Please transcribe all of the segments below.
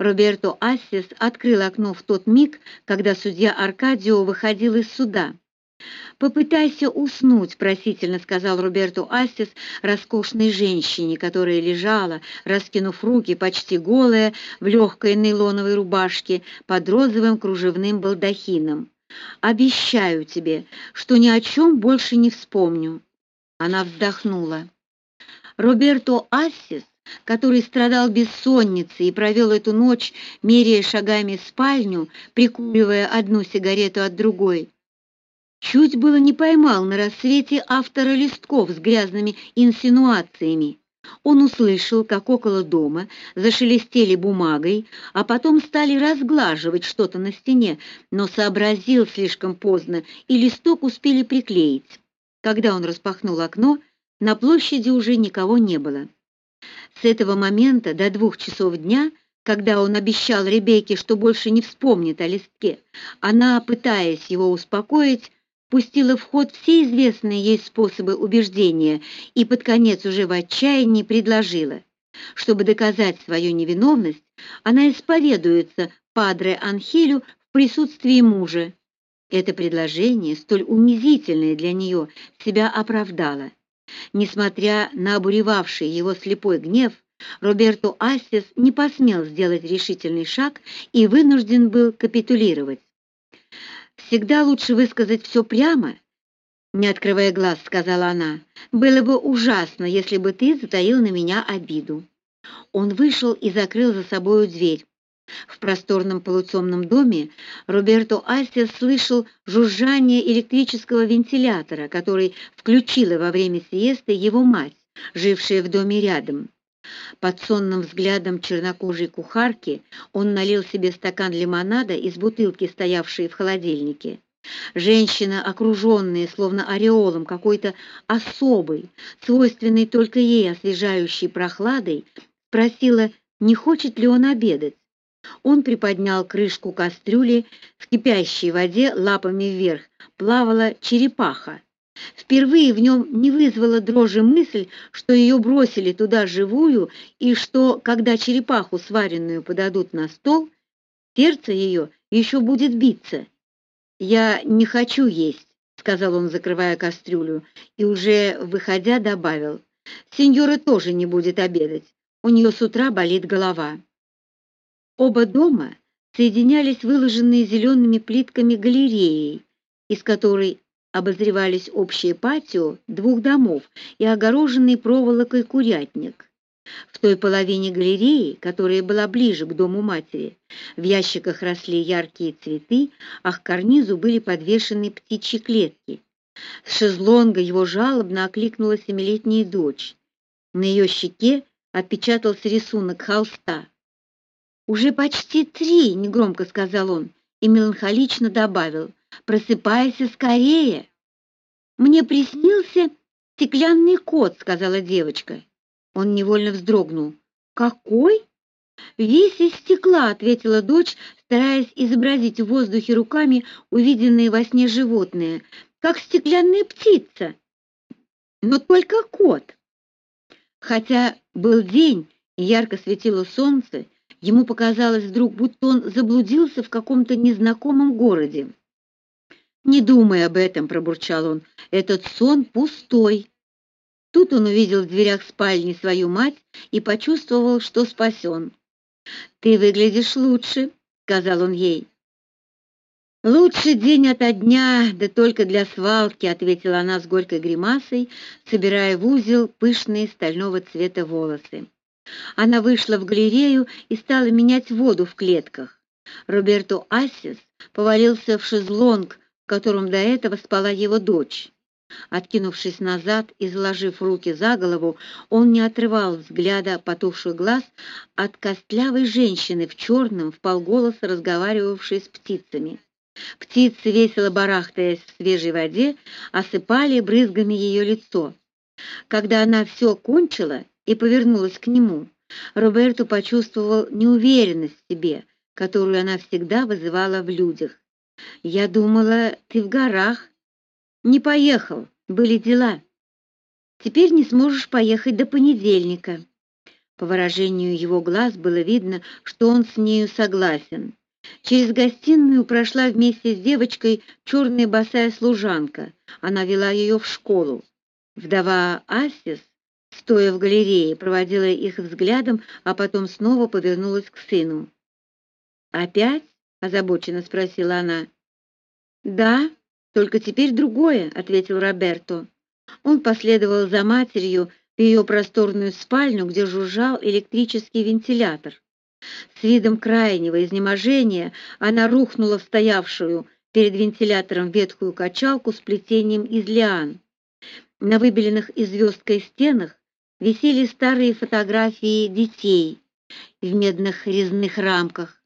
Роберто Ассис открыл окно в тот миг, когда судья Аркадио выходил из суда. «Попытайся уснуть», — просительно сказал Роберто Ассис роскошной женщине, которая лежала, раскинув руки, почти голая, в легкой нейлоновой рубашке под розовым кружевным балдахином. «Обещаю тебе, что ни о чем больше не вспомню». Она вздохнула. Роберто Ассис который страдал бессонницей и провел эту ночь, меряя шагами спальню, прикуривая одну сигарету от другой, чуть было не поймал на рассвете автора листков с грязными инсинуациями. Он услышал, как около дома зашелестели бумагой, а потом стали разглаживать что-то на стене, но сообразил слишком поздно, и листок успели приклеить. Когда он распахнул окно, на площади уже никого не было. С этого момента до двух часов дня, когда он обещал Ребекке, что больше не вспомнит о листке, она, пытаясь его успокоить, пустила в ход все известные ей способы убеждения и под конец уже в отчаянии предложила. Чтобы доказать свою невиновность, она исповедуется Падре Анхелю в присутствии мужа. Это предложение, столь унизительное для нее, себя оправдало. Несмотря на обуревавший его слепой гнев, Роберто Ассис не посмел сделать решительный шаг и вынужден был капитулировать. Всегда лучше высказать все прямо, не открывая глаз, сказала она. Было бы ужасно, если бы ты затаил на меня обиду. Он вышел и закрыл за собою дверь. В просторном полутемном доме Роберто Альсия слышал жужжание электрического вентилятора, который включила во время сиесты его мать, жившая в доме рядом. Под сонным взглядом чернокожей кухарки он налил себе стакан лимонада из бутылки, стоявшей в холодильнике. Женщина, окруженная словно ореолом какой-то особой, свойственной только ей освежающей прохладой, спросила, не хочет ли он обедать. Он приподнял крышку кастрюли, в кипящей воде лапами вверх плавала черепаха. Впервые в нем не вызвала дрожи мысль, что ее бросили туда живую и что, когда черепаху сваренную подадут на стол, сердце ее еще будет биться. «Я не хочу есть», — сказал он, закрывая кастрюлю, и уже, выходя, добавил, «Сеньора тоже не будет обедать, у нее с утра болит голова». Оба дома соединялись выложенные зелеными плитками галереей, из которой обозревались общие патио двух домов и огороженный проволокой курятник. В той половине галереи, которая была ближе к дому матери, в ящиках росли яркие цветы, а к карнизу были подвешены птичьи клетки. С шезлонга его жалобно окликнула семилетняя дочь. На ее щеке отпечатался рисунок холста. «Уже почти три», — негромко сказал он и меланхолично добавил, «просыпайся скорее». «Мне приснился стеклянный кот», — сказала девочка. Он невольно вздрогнул. «Какой?» «Весь из стекла», — ответила дочь, стараясь изобразить в воздухе руками увиденные во сне животные, как стеклянная птица. Но только кот. Хотя был день и ярко светило солнце, Ему показалось вдруг, будто он заблудился в каком-то незнакомом городе. «Не думай об этом», — пробурчал он, — «этот сон пустой». Тут он увидел в дверях спальни свою мать и почувствовал, что спасен. «Ты выглядишь лучше», — сказал он ей. «Лучше день ото дня, да только для свалки», — ответила она с горькой гримасой, собирая в узел пышные стального цвета волосы. Она вышла в галерею и стала менять воду в клетках. Роберто Ассис повалился в шезлонг, в котором до этого спала его дочь. Откинувшись назад и заложив руки за голову, он не отрывал взгляда потухших глаз от костлявой женщины в черном, вполголоса разговаривавшей с птицами. Птицы, весело барахтаясь в свежей воде, осыпали брызгами ее лицо. Когда она все кончила, и повернулась к нему. Роберто почувствовал неуверенность в себе, которую она всегда вызывала в людях. «Я думала, ты в горах». «Не поехал, были дела. Теперь не сможешь поехать до понедельника». По выражению его глаз было видно, что он с нею согласен. Через гостиную прошла вместе с девочкой черная босая служанка. Она вела ее в школу. Вдова Асис, стоя в галерее, проводила их взглядом, а потом снова повернулась к сыну. «Опять?» — озабоченно спросила она. «Да, только теперь другое», — ответил Роберто. Он последовал за матерью в ее просторную спальню, где жужжал электрический вентилятор. С видом крайнего изнеможения она рухнула в стоявшую перед вентилятором ветхую качалку с плетением из лиан. На выбеленных и звездкой стенах висели старые фотографии детей в медных резных рамках.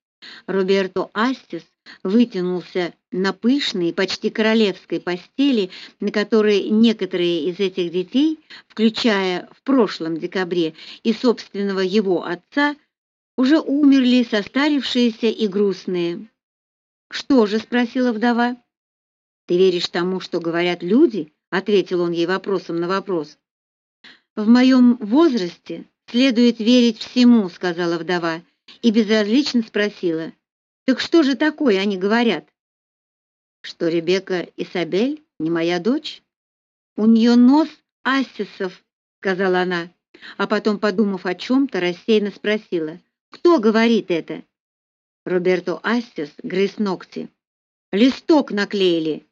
Роберто Астис вытянулся на пышной, почти королевской постели, на которой некоторые из этих детей, включая в прошлом декабре и собственного его отца, уже умерли, состарившиеся и грустные. «Что же?» — спросила вдова. «Ты веришь тому, что говорят люди?» — ответил он ей вопросом на вопрос. «В моем возрасте следует верить всему», — сказала вдова, и безразлично спросила. «Так что же такое они говорят?» «Что Ребекка Исабель не моя дочь?» «У нее нос ассисов», — сказала она, а потом, подумав о чем-то, рассеянно спросила. Кто говорит это? Роберто Астес грыз ногти. Листок наклеили.